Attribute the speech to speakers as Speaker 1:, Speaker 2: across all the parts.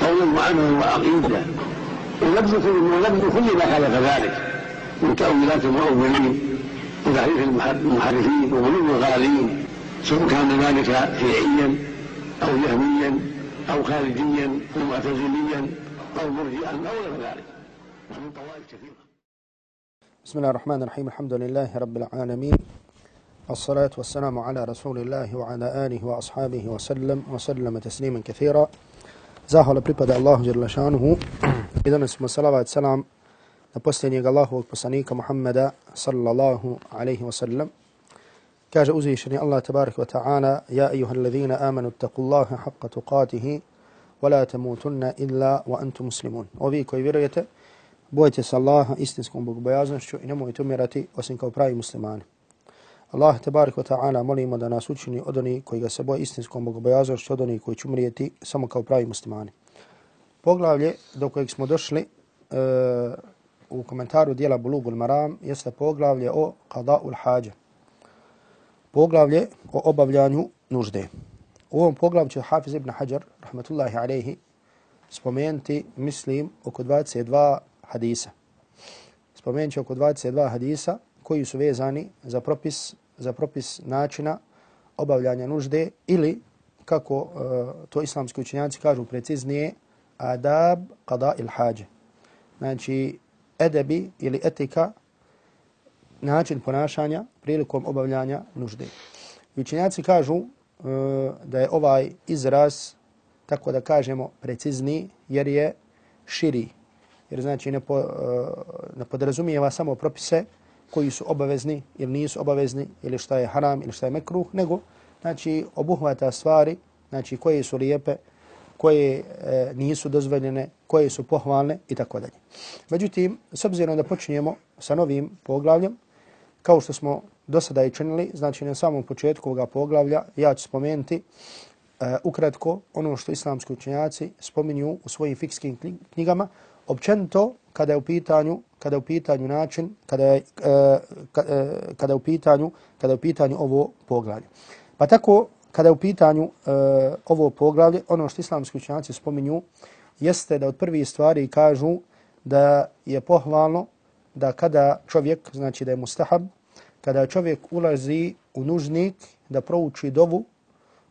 Speaker 1: قولا وعملا وعقيدة. ولبس ولبس كل ما خالف ذلك. من تأويلات المؤولين وتحريف المحرفين وغلو الغالين سواء كان ذلك شيعيا أو جهميا أو خارجيا أو معتزليا أو مرجئا أو غير ذلك. ومن طوائف كثيرة.
Speaker 2: بسم الله الرحمن الرحيم. الحمد لله رب العالمين. الصلاة والسلام على رسول الله وعلى آله وأصحابه وسلم وسلم تسليما كثيرا. Zahvala pripada Allahu Đerlašanuhu i danas smo salavat salam na posljednjeg Allahovog poslanika Muhammeda sallallahu alaihi wa sallam. Kaže uzvišeni Allah tabarik wa ta'ala Ja ayuha alladhina amanu taku haqqa tuqatihi wa la tamutunna illa wa antum muslimun. Ovi koji vjerujete, bojte se Allaha istinskom bogobojaznošću i nemojte umirati osim kao pravi muslimani. Allah tabarik wa ta'ala molimo da nas učini od onih koji ga se boje istinskom bogobojaznošću, od onih koji će umrijeti samo kao pravi muslimani. Poglavlje do kojeg smo došli uh, u komentaru dijela Bulugul Maram jeste poglavlje o qada'ul hađa. Poglavlje o obavljanju nužde. U ovom poglavlju će Hafiz ibn Hajar, rahmatullahi alaihi, spomenuti, mislim, oko 22 hadisa. Spomenut oko 22 hadisa koji su vezani za propis za propis načina obavljanja nužde ili kako uh, to islamski učenjaci kažu preciznije adab qada il hađe. Znači edebi ili etika način ponašanja prilikom obavljanja nužde. Učenjaci kažu uh, da je ovaj izraz tako da kažemo precizni jer je širi. Jer znači ne, po, uh, ne podrazumijeva samo propise koji su obavezni ili nisu obavezni ili šta je haram ili šta je mekruh, nego znači obuhvata stvari znači koje su lijepe, koje e, nisu dozvoljene, koje su pohvalne i tako dalje. Međutim, s obzirom da počinjemo sa novim poglavljem, kao što smo do sada i činili, znači na samom početku ovoga poglavlja, ja ću spomenuti e, ukratko ono što islamski učenjaci spominju u svojim fikskim knjigama, općenito kada je u pitanju kada je u pitanju način kada je e, e, kada je u pitanju kada je u pitanju ovo poglavlje. Pa tako kada je u pitanju e, ovo poglavlje, ono što islamski učenjaci spominju jeste da od prvih stvari kažu da je pohvalno da kada čovjek, znači da je mustahab, kada čovjek ulazi u nužnik da prouči dovu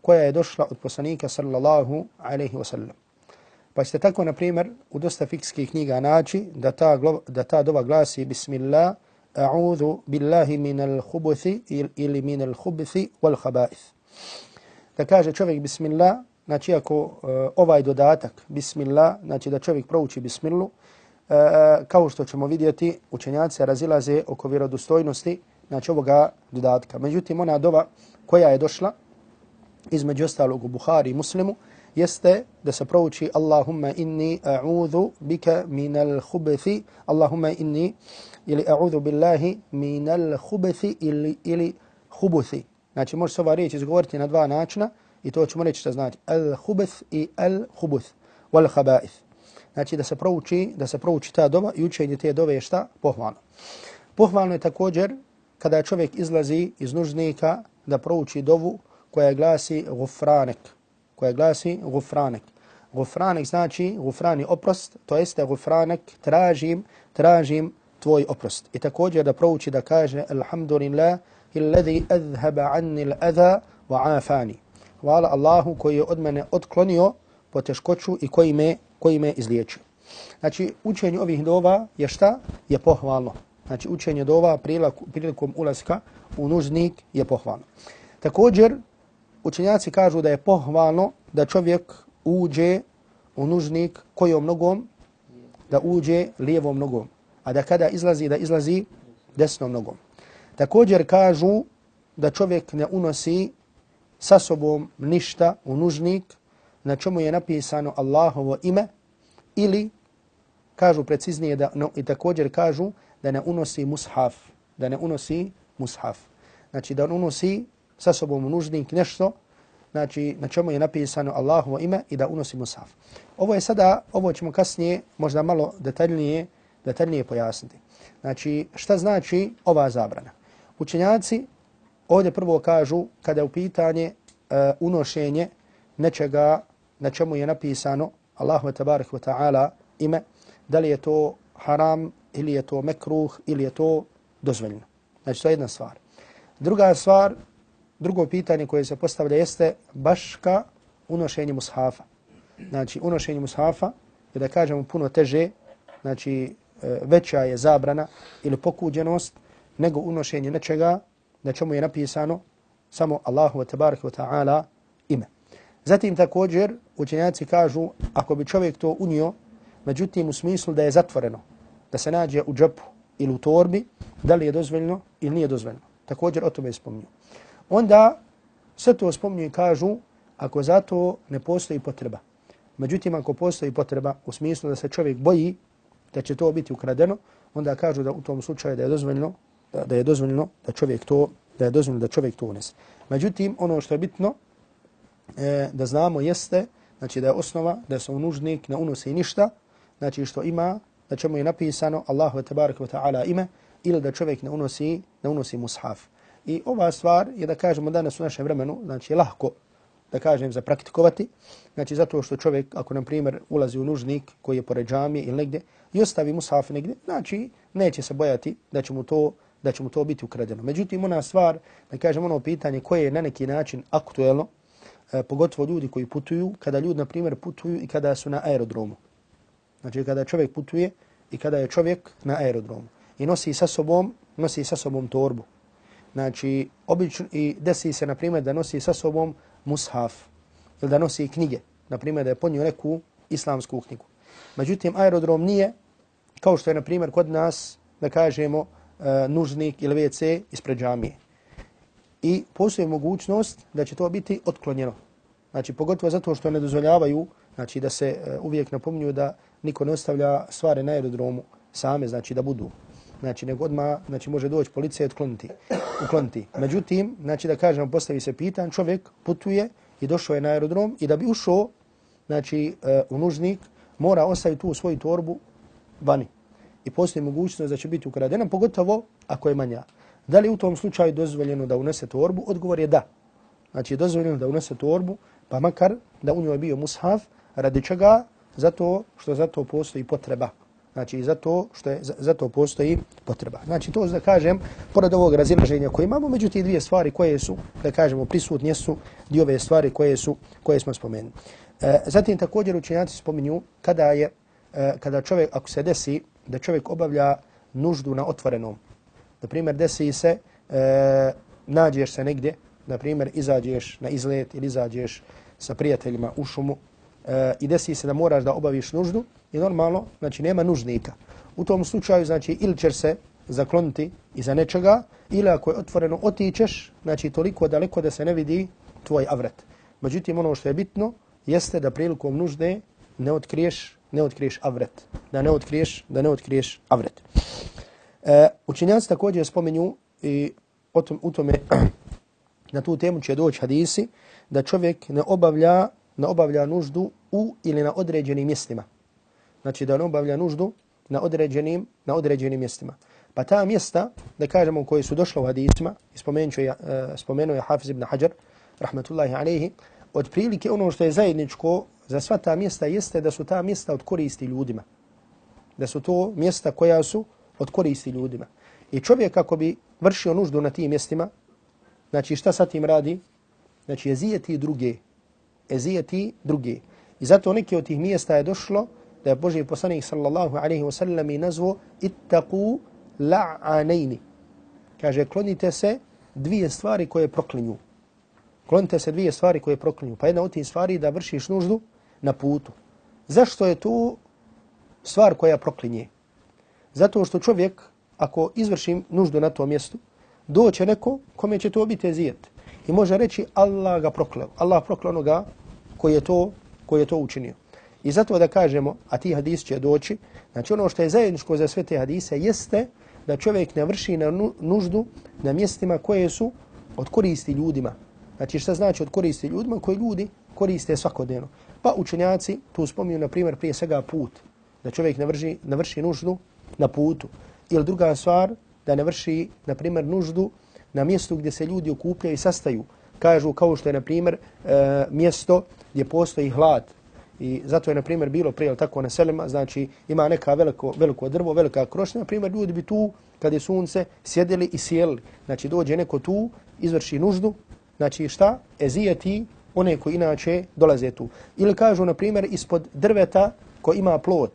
Speaker 2: koja je došla od poslanika sallallahu alaihi ve sellem Pa ćete tako, na primjer, u dosta fikskih knjiga naći da ta, da ta dova glasi Bismillah, a'udhu billahi minal hubuthi ili minal hubuthi wal habaith. Da kaže čovjek Bismillah, znači ako uh, ovaj dodatak Bismillah, znači da čovjek prouči Bismillu, uh, kao što ćemo vidjeti, učenjaci razilaze oko vjerodostojnosti znači ovoga dodatka. Međutim, ona dova koja je došla između ostalog u Buhari i Muslimu, jeste da se prouči Allahumma inni a'udhu bika min al-khubathi Allahumma inni ili a'udhu billahi min al-khubathi ili ili khubuthi. Znači može se ova riječ izgovoriti na dva načina i to ćemo reći šta znači. Al-khubath i al-khubuth wal khaba'ith. Znači da se prouči da se prouči ta doba i učenje te dove je šta? Pohvalno. Pohvalno je također kada čovjek izlazi iz nužnika da prouči dovu koja glasi gufranek koja glasi gufranek. Gufranek znači gufrani oprost, to jeste gufranek tražim, tražim tvoj oprost. I također da prouči da kaže Alhamdulillah illadhi adhaba anni al-adha wa afani. Hvala Allahu koji je od mene otklonio poteškoću i koji me, koji me izliječio. Znači, učenje ovih dova je šta? Je pohvalno. Znači, učenje dova prilikom ulaska u nužnik je pohvalno. Također, učenjaci kažu da je pohvalno da čovjek uđe u nužnik kojom nogom, da uđe lijevom nogom, a da kada izlazi, da izlazi desnom nogom. Također kažu da čovjek ne unosi sa sobom ništa u nužnik na čemu je napisano Allahovo ime ili kažu preciznije da no, i također kažu da ne unosi mushaf, da ne unosi mushaf. Znači da unosi sa sobom nužnik nešto, znači na čemu je napisano Allahovo ime i da unosi mushaf. Ovo je sada, ovo ćemo kasnije možda malo detaljnije, detaljnije pojasniti. Znači šta znači ova zabrana? Učenjaci ovdje prvo kažu kada je u pitanje uh, unošenje nečega na čemu je napisano Allahu tabarik wa ta'ala ime, da li je to haram ili je to mekruh ili je to dozvoljeno. Znači to je jedna stvar. Druga stvar, drugo pitanje koje se postavlja jeste baš ka unošenju mushafa. Znači unošenje mushafa je da kažemo puno teže, znači e, veća je zabrana ili pokuđenost nego unošenje nečega na čemu je napisano samo Allahu wa tabarak wa ta'ala ime. Zatim također učenjaci kažu ako bi čovjek to unio, međutim u smislu da je zatvoreno, da se nađe u džepu ili u torbi, da li je dozvoljeno ili nije dozvoljeno. Također o tome je spomnio. Onda sve to spominju i kažu ako zato ne postoji potreba. Međutim, ako postoji potreba u smislu da se čovjek boji da će to biti ukradeno, onda kažu da u tom slučaju da je dozvoljeno da je dozvoljeno da čovjek to da je dozvoljeno da čovjek to unese. Međutim, ono što je bitno e, da znamo jeste znači da je osnova da se u nužnik ne unosi ništa, znači što ima, da čemu je napisano Allahu ve ve ta'ala ime, ili da čovjek ne unosi, ne unosi mushaf. I ova stvar je da kažemo danas u našem vremenu, znači lahko da kažem za praktikovati, znači zato što čovjek ako na primjer ulazi u nužnik koji je pored džamije ili negdje i ostavi mushaf negdje, znači neće se bojati da će mu to da će mu to biti ukradeno. Međutim, ona stvar, da kažem ono pitanje koje je na neki način aktuelno, e, pogotovo ljudi koji putuju, kada ljudi, na primjer, putuju i kada su na aerodromu. Znači, kada čovjek putuje i kada je čovjek na aerodromu i nosi sa sobom, nosi sa sobom torbu. Znači, obično, i desi se, na primjer, da nosi sa sobom mushaf ili da nosi knjige. Na primjer, da je ponio neku islamsku knjigu. Međutim, aerodrom nije, kao što je, na primjer, kod nas, da kažemo, uh, nužnik ili WC ispred džamije. I postoji mogućnost da će to biti otklonjeno. Znači, pogotovo zato što ne dozvoljavaju, znači da se uh, uvijek napominju da niko ne ostavlja stvari na aerodromu same, znači da budu. Znači, nego odma znači može doći policija i otkloniti, ukloniti. Međutim, znači da kažemo, postavi se pitan, čovjek putuje i došao je na aerodrom i da bi ušao, znači, eh, u nužnik, mora ostaviti tu svoju torbu vani i postoji mogućnost da će biti ukradena, pogotovo ako je manja. Da li u tom slučaju dozvoljeno da unese torbu? Odgovor je da. Znači je dozvoljeno da unese torbu, pa makar da u njoj bio mushaf, radi čega? Zato što zato postoji potreba. Znači zato što je zato postoji potreba. Znači to da kažem, pored ovog razilaženja koje imamo, međutim dvije stvari koje su, da kažemo, prisutnje su dio ove stvari koje su koje smo spomenuli. E, zatim također učenjaci spominju kada je e, kada čovjek ako se desi da čovjek obavlja nuždu na otvorenom. Na primjer, desi se, e, nađeš se negdje, na primjer, izađeš na izlet ili izađeš sa prijateljima u šumu e, i desi se da moraš da obaviš nuždu i normalno, znači nema nužnika. U tom slučaju, znači, ili ćeš se zakloniti iza nečega, ili ako je otvoreno otičeš, znači toliko daleko da se ne vidi tvoj avret. Međutim, ono što je bitno, jeste da prilikom nužde ne otkriješ ne otkriješ avret. Da ne otkriješ, da ne otkriješ avret. E, učinjaci također spomenju i o tom, u tome na tu temu će doći hadisi da čovjek ne obavlja, ne obavlja nuždu u ili na određenim mjestima. Znači da on obavlja nuždu na određenim, na određenim mjestima. Pa ta mjesta, da kažemo koje su došlo u hadisima, e, spomenuo je Hafiz ibn Hajar, rahmatullahi alaihi, od prilike ono što je zajedničko za sva ta mjesta jeste da su ta mjesta od koristi ljudima. Da su to mjesta koja su od koristi ljudima. I čovjek kako bi vršio nuždu na tim mjestima, znači šta sa tim radi? Znači jezijeti druge. Jezijeti druge. I zato neke od tih mjesta je došlo da je Boži poslanik sallallahu alaihi wa sallam i nazvo ittaku la'anejni. Kaže, klonite se dvije stvari koje proklinju. Klonite se dvije stvari koje proklinju. Pa jedna od tih stvari da vršiš nuždu na putu. Zašto je to stvar koja proklinje? Zato što čovjek, ako izvrši nuždu na tom mjestu, doće neko kome će to biti ezijet. I može reći Allah ga prokleo. Allah prokleo onoga koji je to koji je to učinio. I zato da kažemo, a ti hadis će doći, znači ono što je zajedničko za sve te hadise jeste da čovjek ne vrši na nuždu na mjestima koje su od koristi ljudima. Znači šta znači od koristi ljudima koje ljudi koriste svakodnevno. Pa učenjaci tu spominju, na primjer, prije svega put. Da čovjek ne vrši, ne vrši nuždu na putu. Ili druga stvar, da ne vrši, na primjer, nuždu na mjestu gdje se ljudi okupljaju i sastaju. Kažu kao što je, na primjer, e, mjesto gdje postoji hlad. I zato je, na primjer, bilo prije tako na selima, znači ima neka veliko, veliko drvo, velika krošnja, na primjer, ljudi bi tu, kad je sunce, sjedili i sjeli. Znači dođe neko tu, izvrši nuždu, znači šta? Ezijeti one koji inače dolaze tu. Ili kažu, na primjer, ispod drveta ko ima plod.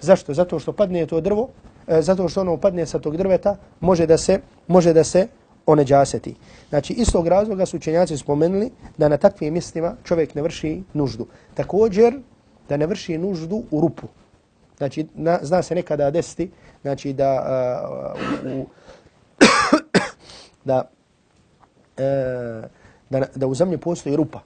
Speaker 2: Zašto? Zato što padne to drvo, e, zato što ono padne sa tog drveta, može da se, može da se oneđaseti. Znači, istog razloga su učenjaci spomenuli da na takvim mjestima čovjek ne vrši nuždu. Također, da ne vrši nuždu u rupu. Znači, na, zna se nekada desiti, znači da uh, u, da, uh, da, da u zemlji postoji rupa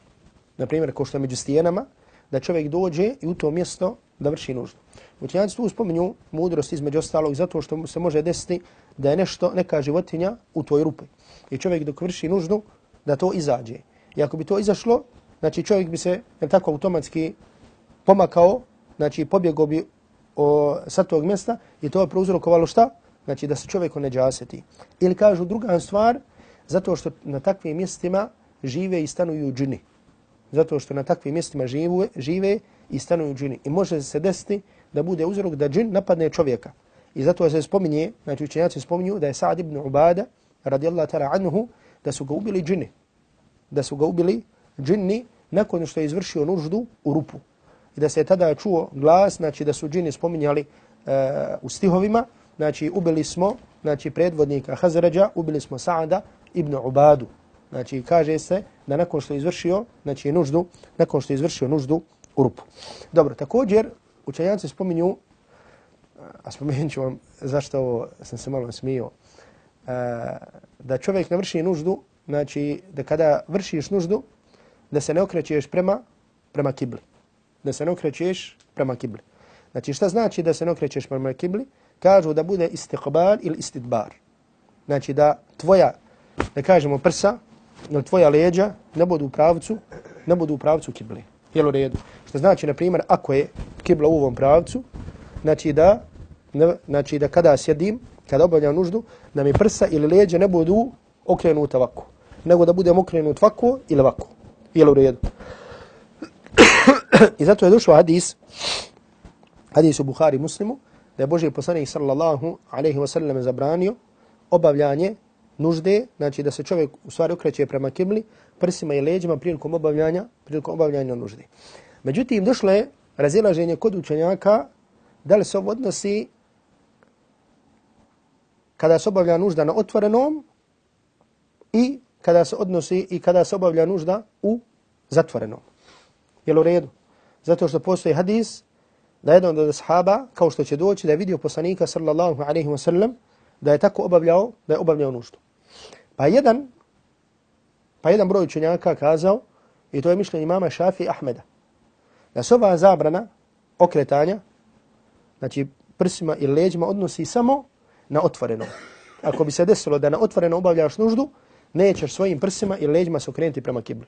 Speaker 2: na primjer, kao što je među stijenama, da čovjek dođe i u to mjesto da vrši nuždu. Učenjaci tu spominju mudrost između ostalog zato što se može desiti da je nešto, neka životinja u toj rupi. I čovjek dok vrši nuždu, da to izađe. I ako bi to izašlo, znači čovjek bi se ne tako automatski pomakao, znači pobjegao bi o, sa tog mjesta i to je prouzrokovalo šta? Znači da se čovjek ne džaseti. Ili kažu druga stvar, zato što na takvim mjestima žive i stanuju džini zato što na takvim mjestima žive, žive i stanuju džini. I može se desiti da bude uzrok da džin napadne čovjeka. I zato se spominje, znači učenjaci spominju da je Sa'd ibn Ubada, radijallahu ta'ala anhu, da su ga ubili džini. Da su ga ubili džini nakon što je izvršio nuždu u rupu. I da se je tada čuo glas, znači da su džini spominjali uh, u stihovima, znači ubili smo, znači predvodnika Hazređa, ubili smo Sa'da ibn Ubadu. Znači kaže se da nakon što je izvršio, znači nuždu, nakon što je izvršio nuždu u rupu. Dobro, također učenjaci spominju, a spomenut ću vam zašto ovo sam se malo smio, e, da čovjek ne vrši nuždu, znači da kada vršiš nuždu, da se ne okrećeš prema, prema kibli. Da se ne okrećeš prema kibli. Znači šta znači da se ne okrećeš prema kibli? Kažu da bude istiqbal ili istidbar. Znači da tvoja, da kažemo prsa, ili tvoja leđa ne budu u pravcu, ne budu u pravcu kible. Jel u redu? Što znači, na primjer, ako je kibla u ovom pravcu, znači da, ne, znači da kada sjedim, kada obavljam nuždu, da mi prsa ili leđa ne budu okrenuta ovako. Nego da budem okrenut ovako ili ovako. Jel u redu? I zato je došao hadis, hadis u Buhari muslimu, da je Boži poslanik sallallahu alaihi wa sallam zabranio obavljanje nužde, znači da se čovjek u stvari okreće prema kibli, prsima i leđima prilikom obavljanja, prilikom obavljanja nužde. Međutim, došlo je razilaženje kod učenjaka da li se ovo odnosi kada se obavlja nužda na otvorenom i kada se odnosi i kada se obavlja nužda u zatvorenom. Jel u redu? Zato što postoji hadis da jedan od sahaba, kao što će doći, da je vidio poslanika sallallahu alaihi wa sallam, da je tako obavljao, da je obavljao nuždu. Pa jedan, pa jedan broj učenjaka kazao, i to je mišljenje imama Šafi Ahmeda, da se ova zabrana okretanja, znači prsima i leđima odnosi samo na otvoreno. Ako bi se desilo da na otvoreno obavljaš nuždu, nećeš svojim prsima i leđima se okrenuti prema kibli.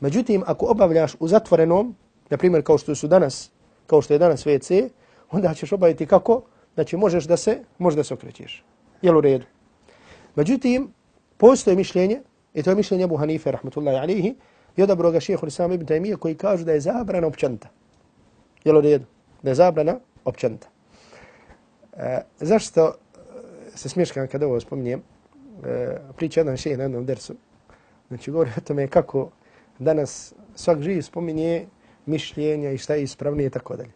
Speaker 2: Međutim, ako obavljaš u zatvorenom, na primjer kao što su danas, kao što je danas WC, onda ćeš obaviti kako? Znači možeš da se, možeš da se okrećeš. Jel u redu? Međutim, postoje mišljenje, i to je mišljenje Abu Hanife, rahmatullahi alihi, i odabro ga šeho Islam ibn Taymiye, koji kažu da je zabrana općanta. Jel u redu? Da je zabrana općanta. E, zašto se smješkam kada ovo spominjem? E, priča jedan šeji na jednom dersu. Znači, govori o tome kako danas svak živ spominje mišljenja i šta je ispravnije i tako dalje.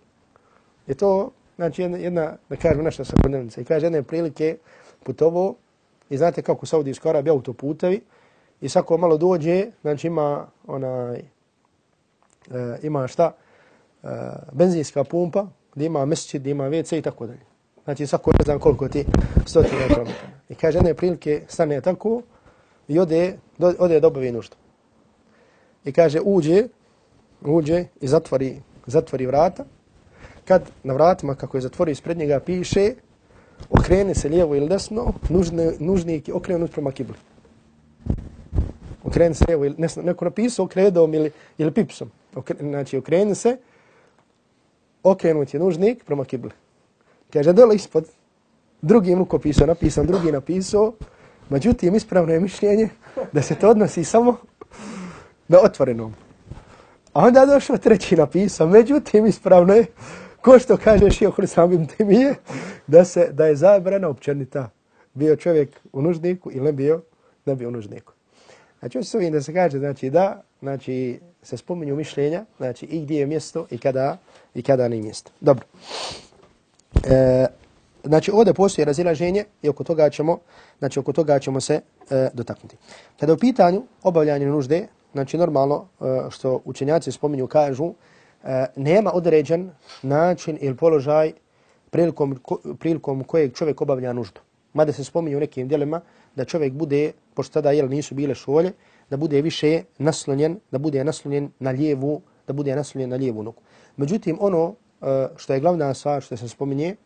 Speaker 2: Je to, znači, jedna, jedna da kažem, naša svakodnevnica. I kaže jedne prilike putovo I znate kako u Saudijskoj Arabiji autoputevi i svako malo dođe, znači ima onaj, e, ima šta, e, benzinska pumpa, gdje ima mesčid, gdje ima WC i tako dalje. Znači svako ne znam koliko ti stotine kilometara. I kaže jedne prilike stane tako i ode, do, ode obavi nuždu. I kaže uđe, uđe i zatvori zatvori vrata, kad na vratima kako je zatvori ispred njega piše okrene se lijevo ili desno, nužni, nužnik je okrenut prema kibli. Okrene se lijevo ili desno. Neko napisao okredom ili, ili pipsom. Okre, znači okrene se, okrenut je nužnik prema kibli. Kaže dole ispod, drugi rukopisao napisan, drugi napisao, međutim ispravno je mišljenje da se to odnosi samo na otvorenom. A onda došao treći napisao, međutim ispravno je ko što kaže Šio Hrsavim Timije, da, se, da je zabrana općenita bio čovjek u nužniku ili ne bio, ne bio u nužniku. Znači, se ovim da se kaže, znači, da, znači, se spominju mišljenja, znači, i gdje je mjesto i kada, i kada nije mjesto. Dobro. E, znači, ovdje postoji razilaženje i oko toga ćemo, znači, oko toga ćemo se e, dotaknuti. Kada u pitanju obavljanje nužde, znači, normalno, e, što učenjaci spominju, kažu, E, nema određen način ili položaj prilikom, prilikom kojeg čovjek obavlja nuždu. Mada se spominju u nekim dijelima da čovjek bude, pošto tada jel, nisu bile šolje, da bude više naslonjen, da bude naslonjen na lijevu, da bude naslonjen na lijevu nogu. Međutim, ono Eh, što je glavna stvar što se spominje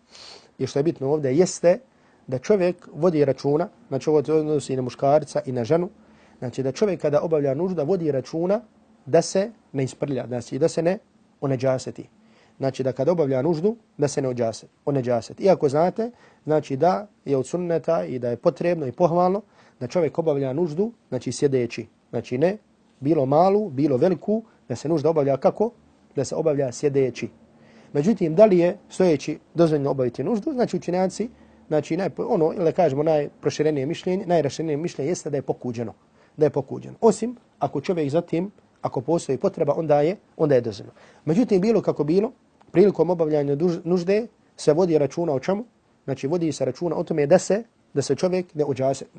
Speaker 2: i što je bitno ovdje jeste da čovjek vodi računa, znači ovo se odnosi na muškarca i na ženu, znači da čovjek kada obavlja nužda vodi računa da se ne isprlja, znači da se ne oneđaseti. Znači da kad obavlja nuždu, da se ne oneđaseti. Iako znate, znači da je od sunneta i da je potrebno i pohvalno da čovjek obavlja nuždu, znači sjedeći. Znači ne bilo malu, bilo veliku, da se nužda obavlja kako? Da se obavlja sjedeći. Međutim, da li je stojeći dozvoljno obaviti nuždu? Znači učenjaci, znači naj, ono, ili kažemo najproširenije mišljenje, najraširenije mišljenje jeste da je pokuđeno. Da je pokuđeno. Osim ako čovjek zatim ako postoji potreba, onda je, onda je dozvoljeno. Međutim, bilo kako bilo, prilikom obavljanja nužde se vodi računa o čemu? Znači, vodi se računa o tome da se da se čovjek ne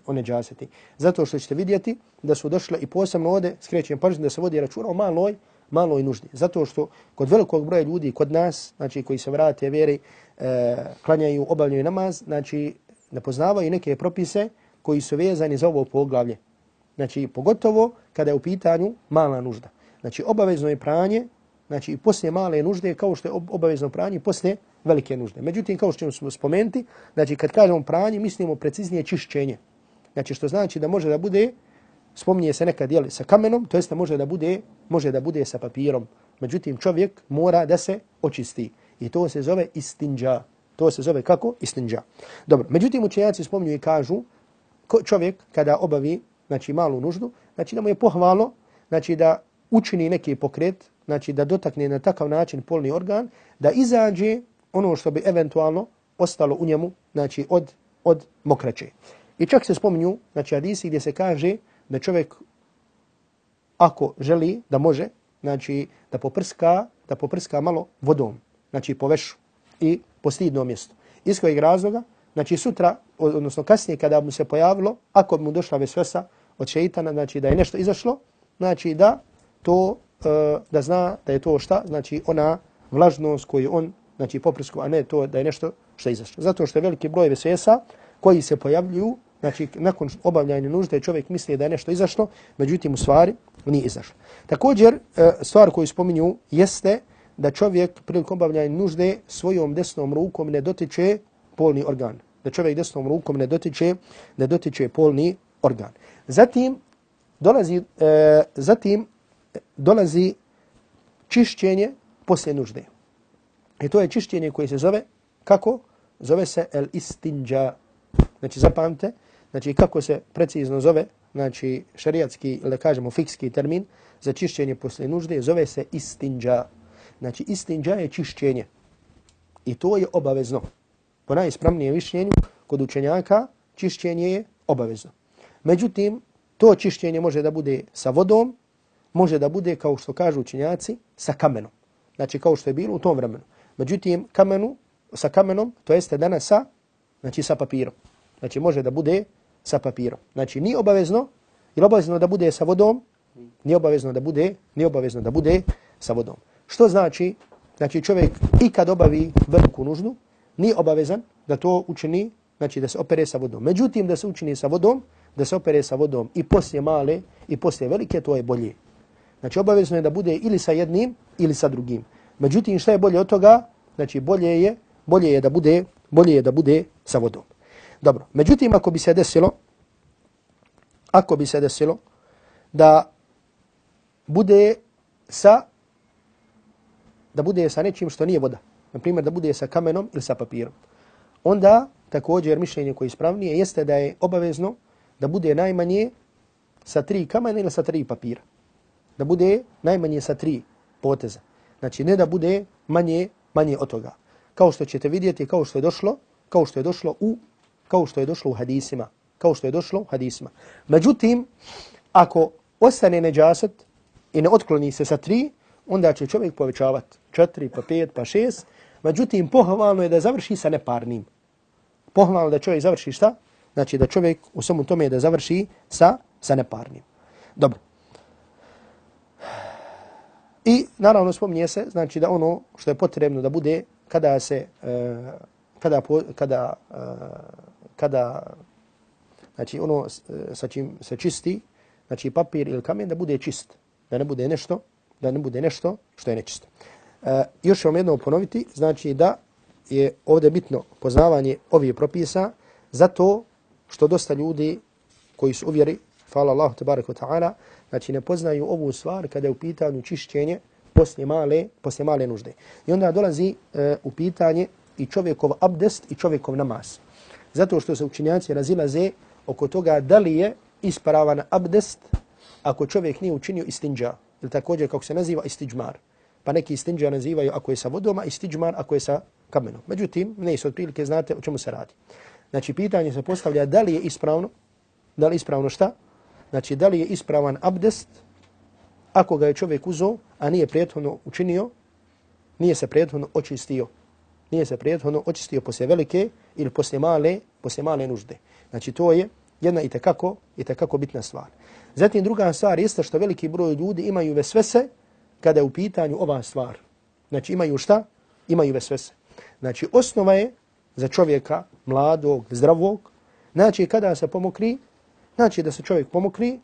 Speaker 2: oneđaseti. Zato što ćete vidjeti da su došle i posebno ovde, skrećem pažnju, da se vodi računa o maloj, malo i nužni. Zato što kod velikog broja ljudi, kod nas, znači koji se vrate vjeri, e, klanjaju, obavljaju namaz, znači ne poznavaju neke propise koji su vezani za ovo poglavlje. Znači, pogotovo kada je u pitanju mala nužda. Znači, obavezno je pranje, znači, i poslije male nužde, kao što je obavezno pranje, poslije velike nužde. Međutim, kao što ćemo spomenuti, znači, kad kažemo pranje, mislimo preciznije čišćenje. Znači, što znači da može da bude, spominje se nekad jeli, sa kamenom, to jest da može da bude, može da bude sa papirom. Međutim, čovjek mora da se očisti. I to se zove istinđa. To se zove kako? Istinđa. Dobro. Međutim, učenjaci spominju i kažu, čovjek kada obavi znači malu nuždu, znači da mu je pohvalno, znači da učini neki pokret, znači da dotakne na takav način polni organ, da izađe ono što bi eventualno ostalo u njemu, znači od, od mokraće. I čak se spominju, znači hadisi gdje se kaže da čovjek ako želi da može, znači da poprska, da poprska malo vodom, znači po vešu i po stidnom mjestu. Iz kojeg razloga? Znači sutra, odnosno kasnije kada mu se pojavilo, ako mu došla vesvesa od šeitana, znači da je nešto izašlo, znači da to, e, da zna da je to šta, znači ona vlažnost koju on, znači poprsku, a ne to da je nešto što je izašlo. Zato što je veliki broj vesvesa koji se pojavljuju, znači nakon obavljanja nužde čovjek misli da je nešto izašlo, međutim u stvari nije izašlo. Također, e, stvar koju spominju jeste da čovjek prilikom obavljanja nužde svojom desnom rukom ne dotiče polni organ. Da čovjek desnom rukom ne dotiče, ne dotiče polni organ. Zatim dolazi, e, zatim dolazi čišćenje poslije nužde. I to je čišćenje koje se zove, kako? Zove se el istinđa. Znači zapamte, znači kako se precizno zove, znači šariatski ili kažemo fikski termin za čišćenje poslije nužde, zove se istinđa. Znači istinđa je čišćenje. I to je obavezno. Po najispravnijem mišljenju, kod učenjaka, čišćenje je obavezno. Međutim, to čišćenje može da bude sa vodom, može da bude, kao što kažu učenjaci, sa kamenom. Znači, kao što je bilo u tom vremenu. Međutim, kamenu, sa kamenom, to jeste danas sa, znači sa papirom. Znači, može da bude sa papirom. Znači, ni obavezno, ili obavezno da bude sa vodom, ni obavezno da bude, ni obavezno da bude sa vodom. Što znači, znači čovjek i kad obavi veliku nuždu, ni obavezan da to učini, znači da se opere sa vodom. Međutim, da se učini sa vodom, da se opere sa vodom i poslije male i poslije velike, to je bolje. Znači obavezno je da bude ili sa jednim ili sa drugim. Međutim, šta je bolje od toga? Znači, bolje je, bolje je da bude, bolje je da bude sa vodom. Dobro, međutim, ako bi se desilo, ako bi se desilo da bude sa da bude sa nečim što nije voda, na primjer da bude sa kamenom ili sa papirom, onda također mišljenje koje je ispravnije jeste da je obavezno da bude najmanje sa tri kamena ili sa tri papira. Da bude najmanje sa tri poteza. Znači ne da bude manje, manje od toga. Kao što ćete vidjeti, kao što je došlo, kao što je došlo u, kao što je došlo u hadisima. Kao što je došlo u hadisima. Međutim, ako ostane neđasat i ne otkloni se sa tri, onda će čovjek povećavati četiri, pa pet, pa šest. Međutim, pohvalno je da završi sa neparnim. Pohvalno da čovjek završi šta? Znači da čovjek u svemu tome da završi sa, sa neparnim. Dobro. I naravno spominje se, znači da ono što je potrebno da bude kada se, uh, kada, kada, uh, kada, znači ono eh, sa čim se čisti, znači papir ili kamen da bude čist, da ne bude nešto, da ne bude nešto što je nečisto. E, još ću vam jedno ponoviti, znači da je ovdje bitno poznavanje ovih propisa, zato što dosta ljudi koji su uvjeri, hvala Allahu tabarak wa ta'ala, znači ne poznaju ovu stvar kada je u pitanju čišćenje poslije male, poslije male nužde. I onda dolazi e, u pitanje i čovjekov abdest i čovjekov namaz. Zato što se učinjaci razilaze oko toga da li je ispravan abdest ako čovjek nije učinio istinđa. Ili također kako se naziva istiđmar. Pa neki istinđa nazivaju ako je sa vodom, a istiđmar ako je sa kamenom. Međutim, ne su otprilike znate o čemu se radi. Znači, pitanje se postavlja da li je ispravno, da li je ispravno šta? Znači, da li je ispravan abdest ako ga je čovjek uzo, a nije prethodno učinio, nije se prethodno očistio. Nije se prijethodno očistio poslije velike ili poslije male, poslije male nužde. Znači, to je jedna i tekako, i tekako bitna stvar. Zatim, druga stvar jeste što veliki broj ljudi imaju vesvese kada je u pitanju ova stvar. Znači, imaju šta? Imaju vesvese. Znači, osnova je za čovjeka mladog, zdravog, znači kada se pomokri, znači da se čovjek pomokri,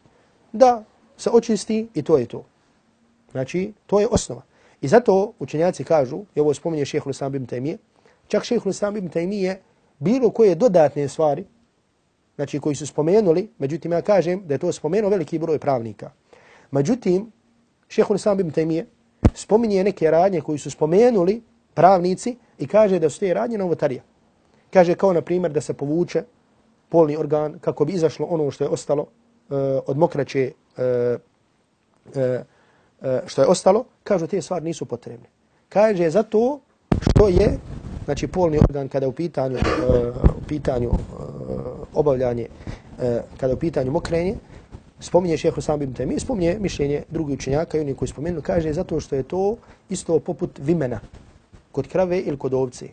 Speaker 2: da se očisti i to je to. Znači, to je osnova. I zato učenjaci kažu, i ovo spominje šehhul Islam ibn Taymiye, čak šehhul Islam ibn Taymiye bilo koje dodatne stvari, znači koji su spomenuli, međutim ja kažem da je to spomenuo veliki broj pravnika. Međutim, šehhul Islam ibn Taymiye spominje neke radnje koji su spomenuli pravnici i kaže da su te radnje novotarija. Kaže kao na primjer da se povuče polni organ kako bi izašlo ono što je ostalo uh, od mokraće uh, uh, uh, E, što je ostalo, kažu te stvari nisu potrebne. Kaže zato što je znači polni organ kada u pitanju uh, u pitanju uh, obavljanje uh, kada u pitanju mokrenje spominje šejh sam ibn Taymi, spominje mišljenje drugih učenjaka i oni koji spomenu, kaže zato što je to isto poput vimena kod krave ili kod ovce.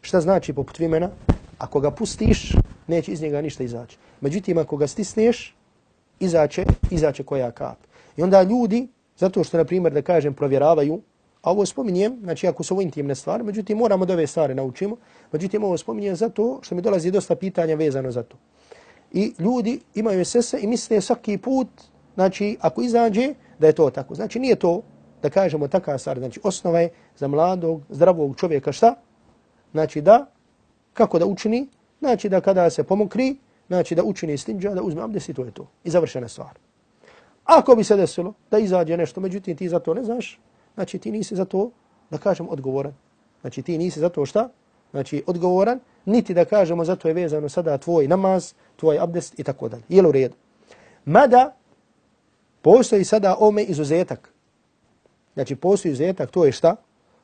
Speaker 2: Šta znači poput vimena? Ako ga pustiš, neće iz njega ništa izaći. Međutim, ako ga stisneš, izaće, izaće koja kap. I onda ljudi, zato što, na primjer, da kažem, provjeravaju, a ovo spominjem, znači ako su ovo intimne stvari, međutim, moramo da ove stvari naučimo, međutim, ovo spominjem zato što mi dolazi dosta pitanja vezano za to. I ljudi imaju sese i misle svaki put, znači, ako izađe, da je to tako. Znači, nije to, da kažemo, taka stvar. Znači, osnova je za mladog, zdravog čovjeka šta? Znači da, kako da učini? Znači da kada se pomokri, znači da učini stinđa, da uzme abdes i to je to. I završena stvar. Ako bi se desilo da izađe nešto, međutim ti za to ne znaš, znači ti nisi za to, da kažem, odgovoran. Znači ti nisi za to šta? Znači odgovoran, niti da kažemo za to je vezano sada tvoj namaz, tvoj abdest i tako dalje. Jel u redu? Mada postoji sada ome izuzetak. Znači postoji izuzetak, to je šta?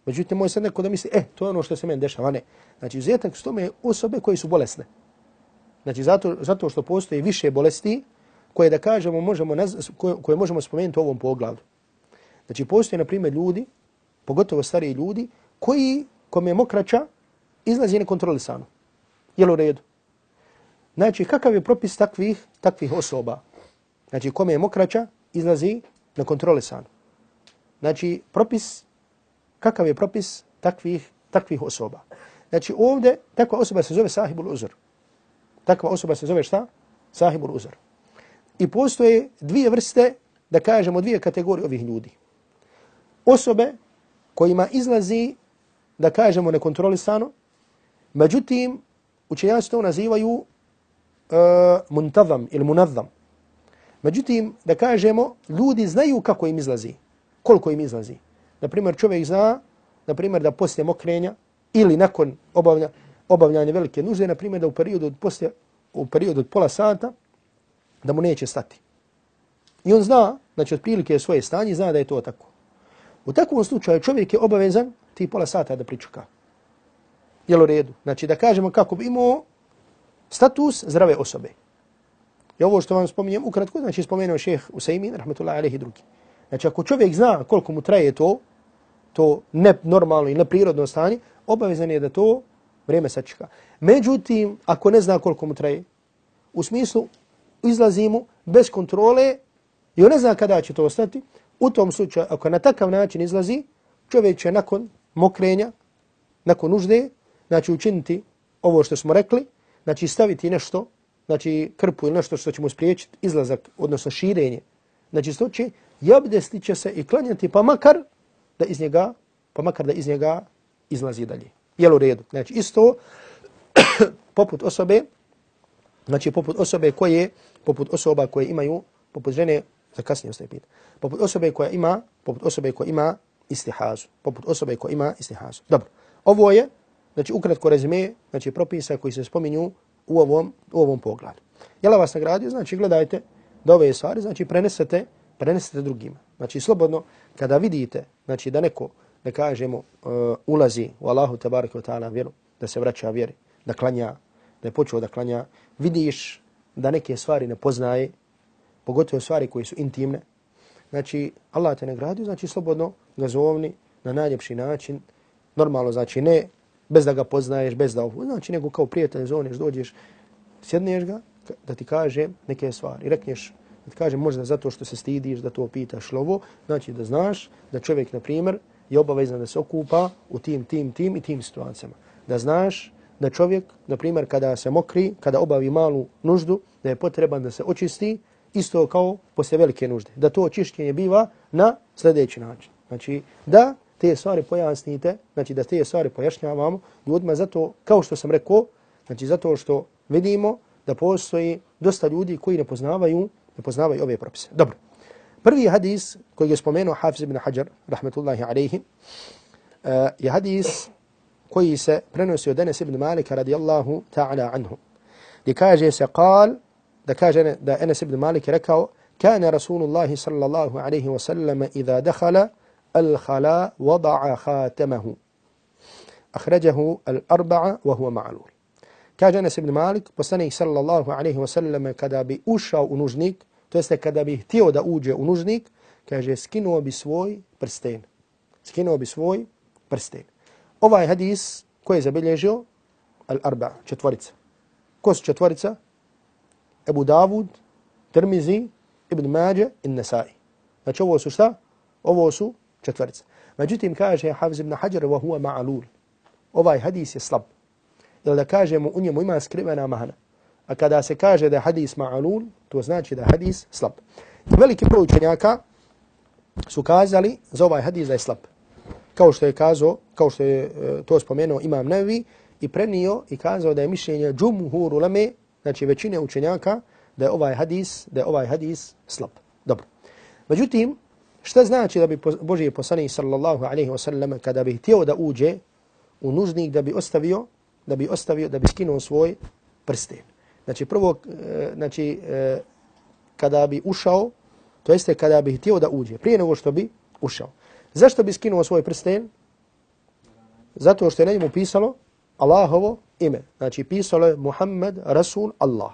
Speaker 2: Međutim, moj sad neko da misli, e, to je ono što se meni dešava, ne. Znači, uzetak s tome osobe koje su bolesne. Znači, zato, zato što postoji više bolesti koje, da kažemo, možemo, koje, koje možemo spomenuti u ovom poglavlju. Znači, postoje, na primjer, ljudi, pogotovo stariji ljudi, koji, kome mokrača mokraća, izlazi nekontrolisano. Jel u redu? Znači, kakav je propis takvih, takvih osoba? Znači, kome je mokraća, izlazi nekontrolisano. Znači, propis kakav je propis takvih, takvih osoba. Znači ovdje takva osoba se zove sahibul uzor. Takva osoba se zove šta? Sahibul uzor. I postoje dvije vrste, da kažemo dvije kategorije ovih ljudi. Osobe kojima izlazi, da kažemo, nekontrolisano, međutim, učenjaci to nazivaju uh, muntazam ili munazam. Međutim, da kažemo, ljudi znaju kako im izlazi, koliko im izlazi. Na primjer, čovjek zna, na primjer, da poslije mokrenja ili nakon obavlja, obavljanja velike nužde, na primjer, da u periodu od, poslije, u periodu od pola sata, da mu neće stati. I on zna, znači od prilike svoje stanje, zna da je to tako. U takvom slučaju čovjek je obavezan ti pola sata da pričuka. Jel u redu? Znači da kažemo kako bi imao status zdrave osobe. I ovo što vam spominjem ukratko, znači spomenuo šeheh Usaimin, rahmetullahi alaihi drugi. Znači ako čovjek zna koliko mu traje to, to nenormalno i neprirodno stanje, obavezan je da to vrijeme sačeka. Međutim, ako ne zna koliko mu traje, u smislu izlazimo bez kontrole i on ne zna kada će to ostati, u tom slučaju, ako na takav način izlazi, čovjek će nakon mokrenja, nakon nužde, znači učiniti ovo što smo rekli, znači staviti nešto, znači krpu ili nešto što će mu spriječiti izlazak, odnosno širenje, znači što će, jabdesti će se i klanjati, pa makar da iz njega, pa makar da iz njega izlazi dalje. Jel u redu? Znači isto, poput osobe, znači poput osobe koje, poput osoba koje imaju, poput žene, za kasnije ostaje pita, poput osobe koja ima, poput osobe koja ima istihazu, poput osobe koja ima istihazu. Dobro, ovo je, znači ukratko rezime, znači propisa koji se spominju u ovom, u ovom pogledu. Jela vas nagradio? Znači gledajte da ove stvari, znači prenesete, prenesete drugima. Znači slobodno, kada vidite, znači da neko, da kažemo, uh, ulazi u Allahu tabaraka wa ta'ala vjeru, da se vraća vjeri, da klanja, da je počeo da klanja, vidiš da neke stvari ne poznaje, pogotovo stvari koje su intimne, znači Allah te nagradio, znači slobodno ga zovni na najljepši način, normalno znači ne bez da ga poznaješ, bez da ovo, znači nego kao prijatelj zovneš, dođeš, sjedneš ga da ti kaže neke stvari. I rekneš da ti kaže možda zato što se stidiš da to pitaš lovo, znači da znaš da čovjek, na primjer, je obavezan da se okupa u tim, tim, tim i tim situacijama. Da znaš da čovjek, na primjer, kada se mokri, kada obavi malu nuždu, da je potreban da se očisti, isto kao poslije velike nužde. Da to očišćenje biva na sljedeći način. Znači, da te stvari pojasnite, znači da te stvari pojašnjavamo ljudima zato, kao što sam rekao, znači zato što vidimo da postoji dosta ljudi koji ne poznavaju, ne poznavaju ove propise. Dobro. Prvi hadis koji je spomenuo Hafiz ibn Hajar, rahmetullahi alaihi, uh, je hadis koji se prenosi od Enes ibn Malika radijallahu ta'ala anhu. Gdje kaže se kal, da kaže da Enes ibn Malik rekao, kane Rasulullahi sallallahu alaihi wa sallam iza dehala al khala vada'a khatemahu. Ahređahu al arba'a wa huwa ma'alul. Kaže Enes ibn Malik, postanik sallallahu alaihi wa sallam kada bi ušao u nužnik, to jeste kada bi htio da uđe u nužnik, kaže skinuo bi svoj prsten. Skinuo bi svoj prsten. Ovaj hadis koji je zabilježio, al-arba, četvorica. Ko su četvorica? Ebu Davud, Tirmizi, Ibn Mađe i Nesai. Znači ovo su šta? Ovo su četvorica. Međutim, kaže Hafiz ibn Hajar, wa huwa ma'alul. Ovaj hadis je slab ili da kažemo u njemu ima skrivena mahana. A kada se kaže da je hadis ma'alul, to znači da je hadis slab. Veliki broj učenjaka su kazali za ovaj hadis da je slab. Kao što je kazao, kao što je e, to spomenuo Imam Nevi i prenio i kazao da je mišljenje džumhur ulame, znači većine učenjaka, da je ovaj hadis, da je ovaj hadis slab. Dobro. Međutim, šta znači da bi Božji poslanik sallallahu alejhi ve sellem kada bi htio da uđe u nužnik da bi ostavio da bi ostavio, da bi skinuo svoj prsten. Znači prvo, e, znači, e, kada bi ušao, to jeste kada bi htio da uđe, prije nego što bi ušao. Zašto bi skinuo svoj prsten? Zato što je na njemu pisalo Allahovo ime. Znači pisalo je Muhammed Rasul Allah.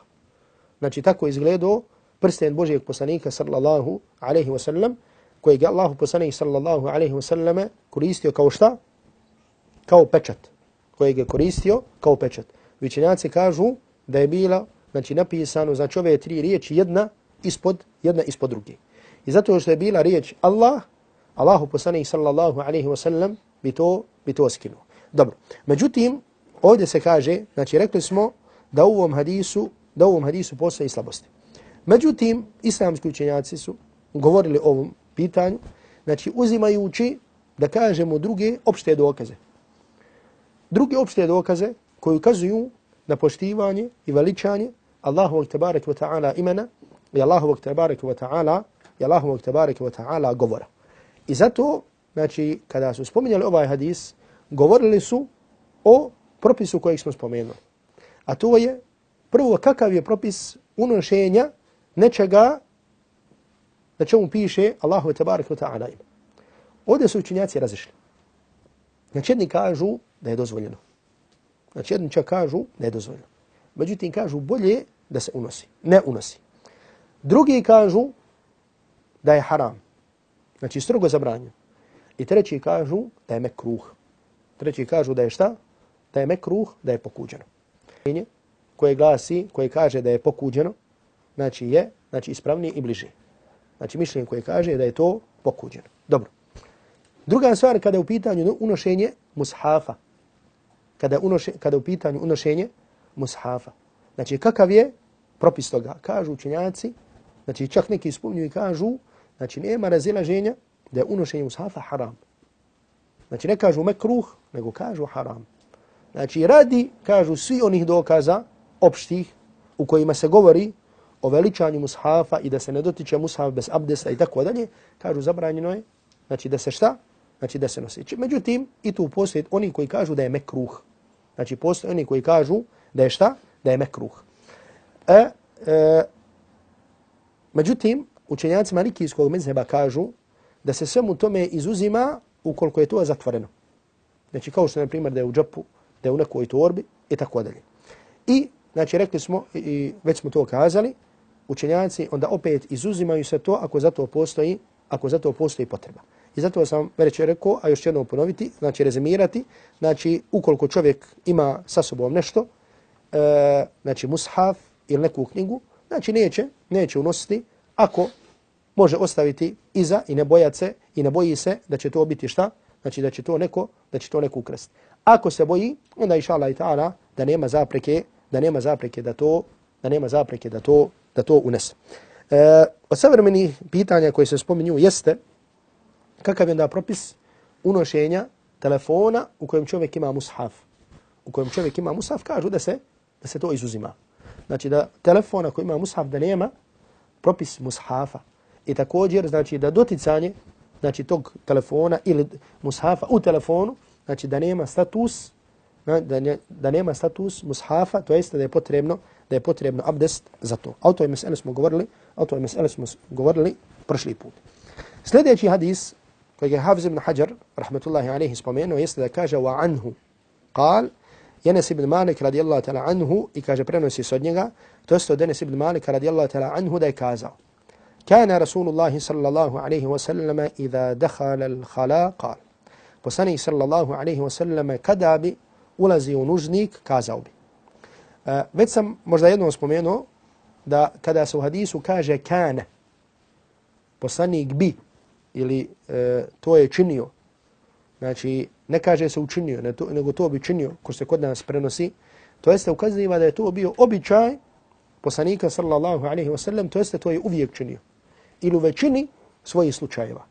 Speaker 2: Znači tako izgledao prsten Božijeg poslanika sallallahu alaihi wa sallam, kojeg je Allahu poslanik sallallahu alaihi wa sallam koristio kao šta? Kao pečat kojeg je koristio kao pečat. Vičenjaci kažu da je bila znači, napisano znači ove tri riječi jedna ispod, jedna ispod druge. I zato što je bila riječ Allah, Allahu poslanik sallallahu alaihi wa sallam bi to, bi to skinuo. Dobro. Međutim, ovdje se kaže, znači rekli smo da u ovom hadisu, da u ovom hadisu postoji slabosti. Međutim, islamski učenjaci su govorili o ovom pitanju, znači uzimajući da kažemo druge opšte dokaze. Druge opšte dokaze koji ukazuju na poštivanje i veličanje Allahovog tabaraka wa ta'ala imena i Allahovog tabaraka wa ta'ala i Allahovog tabaraka wa ta'ala govora. I zato, znači, kada su spominjali ovaj hadis, govorili su o propisu kojeg smo spomenuli. A to je, prvo, kakav je propis unošenja nečega na čemu piše Allahu tabaraka wa ta'ala ime. Ovdje su učinjaci razišli. Znači, jedni kažu da je dozvoljeno. Znači, jedni čak kažu da je dozvoljeno. Međutim, kažu bolje da se unosi. Ne unosi. Drugi kažu da je haram. Znači, strogo zabranjeno. I treći kažu da je mekruh. Treći kažu da je šta? Da je mekruh, da je pokuđeno. Koje glasi, koje kaže da je pokuđeno, znači je znači ispravnije i bliže. Znači mišljenje koje kaže da je to pokuđeno. Dobro. Druga stvar kada je u pitanju unošenje mushafa. Kada je, unoše, kada je u pitanju unošenje mushafa. Znači kakav je propis toga? Kažu učenjaci, znači čak neki spomnju i kažu, znači nema razilaženja da je unošenje mushafa haram. Znači ne kažu mekruh, nego kažu haram. Znači radi, kažu svi onih dokaza opštih u kojima se govori o veličanju mushafa i da se ne dotiče mushaf bez abdesta i tako dalje, kažu zabranjeno je, znači da se šta? Znači da se nosi. Međutim, i tu postoje oni koji kažu da je mekruh. Znači postoje oni koji kažu da je šta? Da je mekruh. E, e, međutim, učenjaci malikijskog mezheba kažu da se svemu tome izuzima ukoliko je to zatvoreno. Znači kao što na primjer da je u džapu, da je u nekoj torbi i tako dalje. I, znači rekli smo, i već smo to kazali, učenjaci onda opet izuzimaju se to ako za to postoji, ako za to postoji potreba. I zato sam već rekao, a još jednom ponoviti, znači rezimirati, znači ukoliko čovjek ima sa sobom nešto, e, znači mushaf ili neku knjigu, znači neće, neće unositi ako može ostaviti iza i ne bojati se i ne boji se da će to biti šta? Znači da će to neko, da će to neko ukrst. Ako se boji, onda inša Allah i ta'ala da nema zapreke, da nema zapreke da to, da nema zapreke da to, da to unese. E, od savremenih pitanja koje se spominju jeste kakav je onda propis unošenja telefona u kojem čovjek ima mushaf. U kojem čovjek ima mushaf kažu da se da se to izuzima. Znači da telefona koji ima mushaf da nema propis mushafa. I također znači da doticanje znači tog telefona ili mushafa u telefonu znači da nema status da, ne, da nema status mushafa, to jest da je potrebno da je potrebno abdest za to. A o toj mesele smo govorili, a o toj mesele smo govorili prošli put. Sljedeći hadis koji je Hafiz ibn Hajar, rahmetullahi alaihi, spomenuo, jeste da kaže wa anhu, kal, Jenes ibn Malik radijallahu ta'ala anhu, i kaže prenosi se od njega, to jest od Jenes ibn Malik radijallahu ta'ala anhu da je kazao, كان رسول الله صلى الله عليه وسلم إذا دخل الخلاء قال Poslanik sallallahu alaihi wa sallam kada bi ulazi u nužnik, kazao bi. Uh, već sam možda jednom spomenuo da kada se u hadisu kaže kane, poslanik bi, ili uh, to je činio, znači ne kaže se učinio, ne to, nego to bi činio, ko se kod nas prenosi, to jeste ukaziva da je to bio običaj poslanika sallallahu alaihi wa sallam, to jeste to je uvijek činio. Ili u većini svojih slučajeva.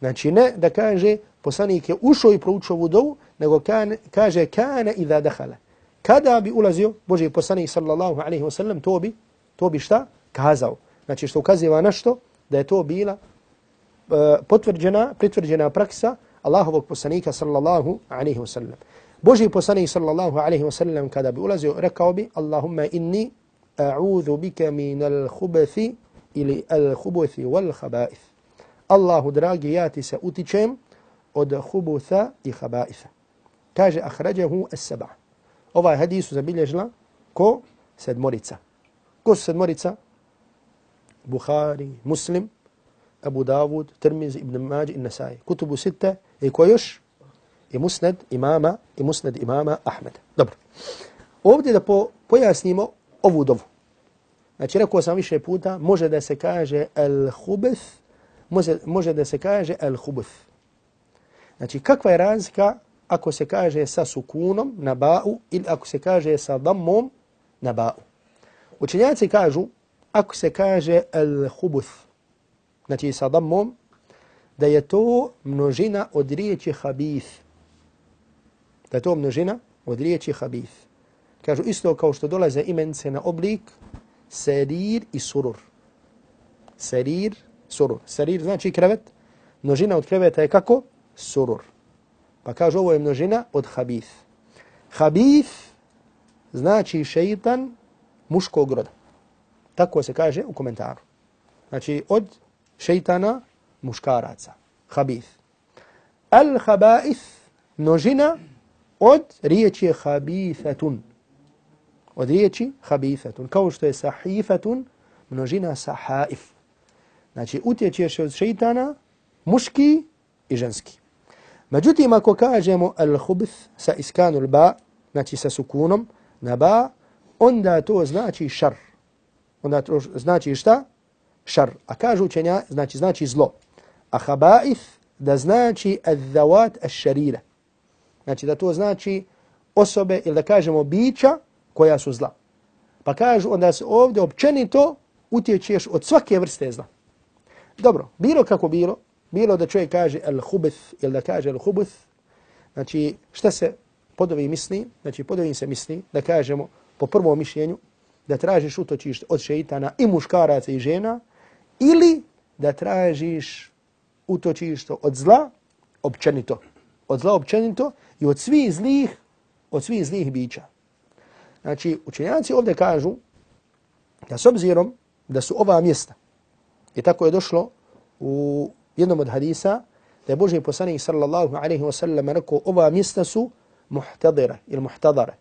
Speaker 2: Znači ne da kaže poslanik je ušao i proučio ovu dovu, nego kan, kaže kana idha dahala. Kada bi ulazio Boži poslanik sallallahu alaihi wasallam, to bi, to bi šta? Kazao. Znači što ukaziva na što? Da je to bila uh, potvrđena, pritvrđena praksa Allahovog poslanika sallallahu alaihi wasallam. Boži poslanik sallallahu alaihi wasallam kada bi ulazio, rekao bi Allahumma inni a'udhu bika min al-khubathi ili al-hubuthi wal-khaba'ith. Allahu dragi, ja ti se utičem od hubutha i habaitha. Kaže, ahrađahu as-saba. Ovaj hadis su zabilježila ko? Sedmorica. Ko su sedmorica? Bukhari, Muslim, Abu Dawud, Tirmiz, Ibn Mađi i Nasai. Kutubu sitte i ko još? I musned imama, i musned imama Ahmed. Dobro. Ovdje da po, pojasnimo ovu dovu. Znači, rekao sam više puta, može da se kaže al-hubeth, može, može da se kaže al-hubuth. Znači, kakva je razlika ako se kaže sa sukunom na ba'u ili ako se kaže sa dammom na ba'u? Učenjaci kažu, ako se kaže al-hubuth, znači sa dammom, da je to množina od riječi habith. Da je to množina od riječi habith. Kažu isto kao što dolaze imence na oblik serir i surur. Serir, surur. Serir znači krevet. Množina od kreveta je kako? Surur. Pa kaže ovo je množina od habith. Habith znači šeitan muškog roda. Tako se kaže u komentaru. Znači od šeitana muškaraca. Habith. Al-habaith množina od riječi habithatun. Od riječi habifetun, Kao što je sahifetun, množina sahaif. Znači utječeš od šeitana muški i ženski. Međutim, ako kažemo al-hubith sa iskanul ba, znači sa sukunom na ba, onda to znači šar. Onda to znači šta? Šar. A kažu učenja, znači znači zlo. A habaif da znači al-zawat al-sharira. Znači da to znači osobe ili da kažemo bića koja su zla. Pa kažu onda se ovdje općenito utječeš od svake vrste zla. Dobro, bilo kako bilo, bilo da čovjek kaže al-hubith ili da kaže al-hubith, znači šta se podovi misli, znači podovi se misli da kažemo po prvom mišljenju da tražiš utočište od šeitana i muškaraca i žena ili da tražiš utočište od zla općenito. Od zla općenito i od svih zlih, od svih zlih bića. Znači, učenjaci ovdje kažu da s obzirom da su ova mjesta, i tako je došlo u jednom od hadisa, da je Boži poslanik sallallahu alaihi wa sallam rekao ova mjesta su muhtadira ili muhtadare.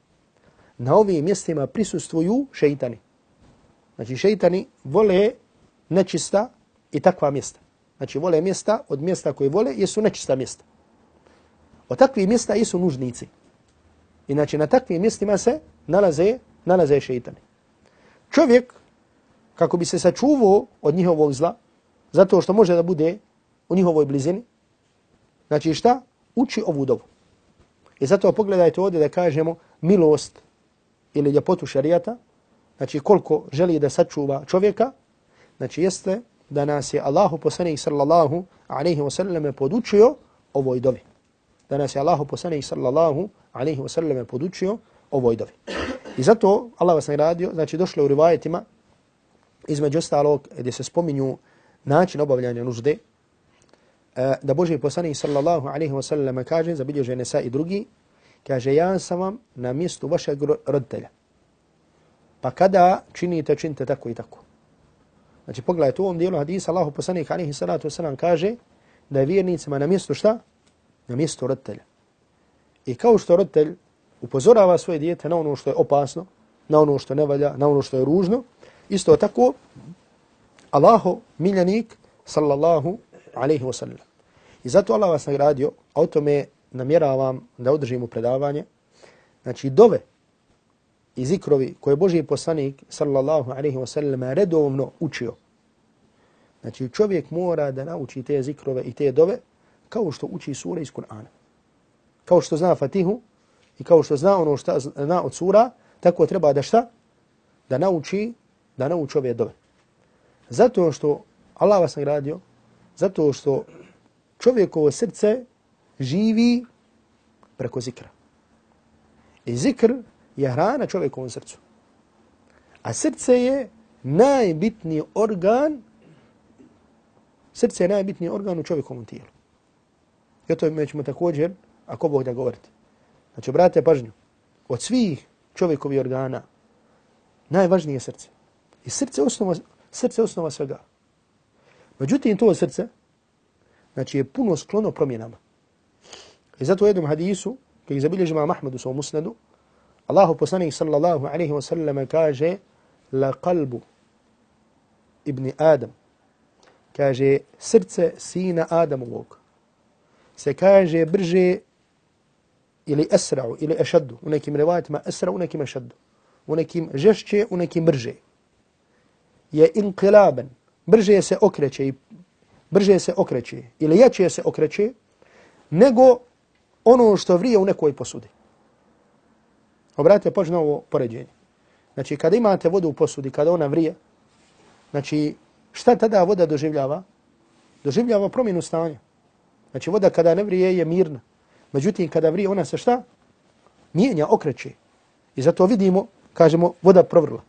Speaker 2: Na ovim mjestima prisustuju šeitani. Znači šeitani vole nečista i takva mjesta. Znači vole mjesta od mjesta koje vole jesu nečista mjesta. Od takvih mjesta jesu nužnici. I znači na takvim mjestima se nalaze, nalaze šeitani. Čovjek, kako bi se sačuvao od njihovog zla, zato što može da bude u njihovoj blizini, znači šta? Uči ovu dobu. I zato pogledajte ovdje da kažemo milost ili ljepotu šarijata, znači koliko želi da sačuva čovjeka, znači jeste da nas je Allahu poslanik sallallahu alaihi wasallam podučio ovoj dobi. Da nas je Allahu poslanik sallallahu alaihi wasallam podučio ovoj dovi. I zato Allah vas nagradio, znači došlo u rivajetima između ostalog gdje se spominju način obavljanja nužde, e, da Boži poslanik sallallahu alaihi wa sallam kaže, zabilježe Nesa i drugi, kaže, ja sam vam na mjestu vašeg roditelja. Pa kada činite, činite tako i tako. Znači, pogledajte u ovom dijelu hadisa, Allah poslanik alaihi sallatu wasalam kaže da je vjernicima na mjestu šta? Na mjestu roditelja. I kao što roditelj upozorava svoje dijete na ono što je opasno, na ono što ne valja, na ono što je ružno, isto tako, Allaho miljanik, sallallahu alaihi wa sallam. I zato Allah vas nagradio, a o tome namjeravam da održimo predavanje. Znači, dove i zikrovi koje Boži poslanik, sallallahu alaihi wa sallam, redovno učio. Znači, čovjek mora da nauči te zikrove i te dove kao što uči sure iz Kur'ana. Kao što zna Fatihu i kao što zna ono što zna od sura, tako treba da šta? Da nauči, da nauči ove dove. Zato što Allah vas nagradio, Zato što čovjekovo srce živi preko zikra. I zikr je hrana čovjekovom srcu. A srce je najbitniji organ srce je najbitniji organ u čovjekovom tijelu. I o tome ćemo također, ako Bog da govoriti. Znači, obratite pažnju. Od svih čovjekovih organa najvažnije je srce. I srce osnova, srce osnova svega. Međutim, to srce, znači je puno sklono promjenama. I zato u jednom hadisu, koji zabilježi ima Mahmedu svoj musnadu, Allahu poslanik sallallahu alaihi wa sallam kaže la kalbu ibn Adam, kaže srce sina Adamovog, se kaže brže ili esra'u ili ešaddu, u nekim revajatima esra'u, u nekim ešaddu, u nekim žešće, u nekim brže, je inqilaben. brže se okreće i brže se okreće ili jače se okreće nego ono što vrije u nekoj posudi. Obratite pažnju na ovo poređenje. Znači, kada imate vodu u posudi, kada ona vrije, znači, šta tada voda doživljava? Doživljava promjenu stanja. Znači voda kada ne vrije je mirna. Međutim, kada vrije ona se šta? Mijenja, okreće. I zato vidimo, kažemo, voda provrla.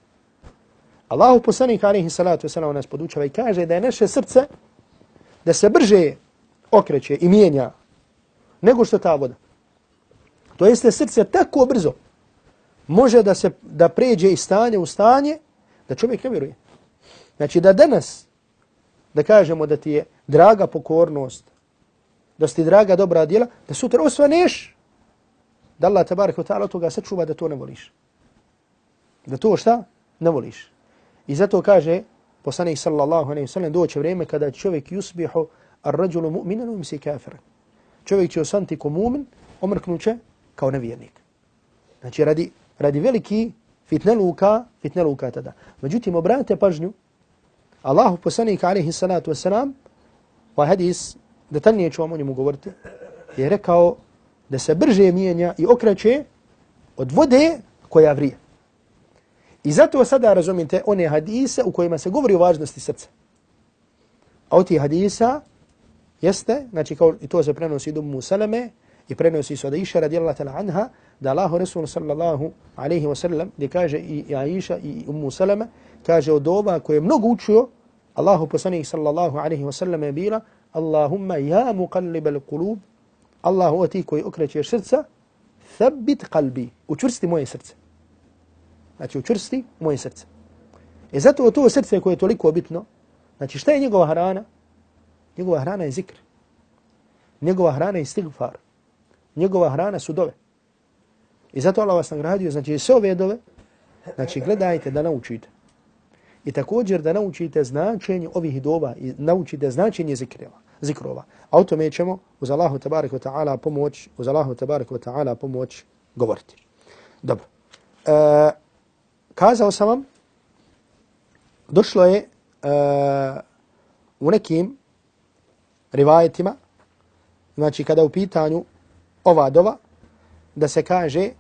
Speaker 2: Allahu poslanik alaihi salatu wasalam nas podučava i kaže da je naše srce da se brže okreće i mijenja nego što ta voda. To jeste srce tako brzo može da se da pređe iz stanje u stanje da čovjek ne vjeruje. Znači da danas da kažemo da ti je draga pokornost, da ti draga dobra djela, da sutra osvaneš, da Allah tabarik wa ta'ala toga sačuva da to ne voliš. Da to šta? Ne voliš. I zato kaže poslanik sallallahu alejhi ve sellem doće vrijeme kada čovjek yusbihu ar-rajulu mu'minan u misi kafiran. Čovjek će osanti ko mu'min, omrknuće kao nevjernik. Znači radi radi veliki fitne luka, fitne luka tada. Međutim obratite pažnju Allahu poslanik alejhi salatu vesselam wa ovaj hadis detaljnije ću vam o njemu govoriti, je rekao da se brže mijenja i okreće od vode koja vrije. I zato sada razumite one hadise u kojima se govori o važnosti srca. A od tih hadisa jeste, znači kao i to se prenosi do Musaleme i prenosi se od Aisha radijallahu ta'la anha, da Allah Rasul sallallahu alaihi wa sallam, gdje kaže i Aisha i Ummu Salama kaže od doba koje je mnogo učio, Allahu poslanih sallallahu alaihi wa sallam je bila, Allahumma ja muqallib al qulub, Allahu ti koji okrećeš srca, thabbit qalbi, učvrsti moje srce. Znači učvrsti moje srce. I zato to srce koje je toliko bitno, znači šta je njegova hrana? Njegova hrana je zikr. Njegova hrana je stigfar. Njegova hrana su dove. I zato Allah vas nagradio, znači sve ove dove, znači gledajte da naučite. I također da naučite značenje ovih dova i naučite značenje zikreva zikrova. A o tome ćemo uz Allahu tabarik wa ta'ala pomoć, uz Allahu tabarik wa ta'ala pomoć govoriti. Dobro. E, kazao sam vam, došlo je e, u nekim rivajetima, znači kada u pitanju ova dova, da se kaže,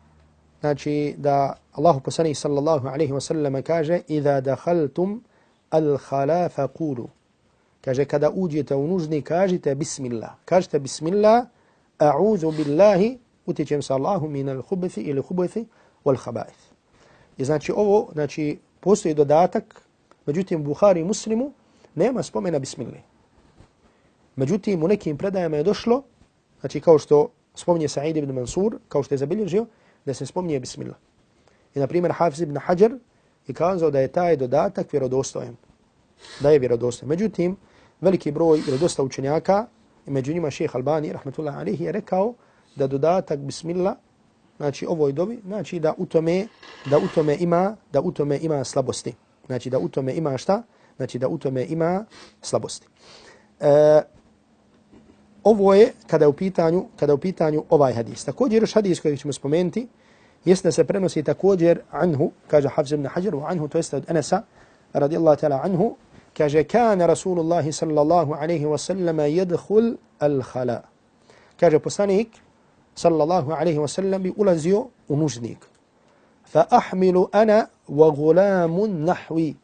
Speaker 2: znači da Allahu poslanih sallallahu alaihi wa sallam kaže Iza dakhaltum al-khala faqulu Kaže kada uđete u nužni kažite bismillah. Kažite bismillah a'udhu billahi utječem sa Allahu minal hubefi ili hubithi wal habaith. I znači ovo, znači postoji dodatak, međutim Buhari i Muslimu nema spomena bismillah. Međutim u nekim predajama je došlo, znači kao što spominje Sa'id ibn Mansur, kao što je zabilježio, da se spominje bismillah. I na primjer Hafiz ibn Hajar je kazao da je taj dodatak vjerodostojen. Da je vjerodostojen. Međutim, veliki broj ili dosta učenjaka, među njima šeheh Albani, rahmatullahi alihi, je rekao da dodatak bismillah, znači ovoj dobi, znači da u tome, da u tome ima, da u tome ima slabosti. Znači da u tome ima šta? Znači da u tome ima slabosti. E, ovo je kada je u pitanju, kada u pitanju ovaj hadis. Također još hadis koji ćemo spomenuti, jeste da se prenosi također anhu, kaže Hafz ibn Hajar, anhu, to jeste od Anasa, radijallahu ta'ala anhu, kaže, kana Rasulullahi sallallahu alaihi wa sallam jedhul al-khala. Kaže, poslanik, sallallahu alaihi wa sallam, bi ulazio u nužnik. Fa ahmilu ana wa gulamun nahwi.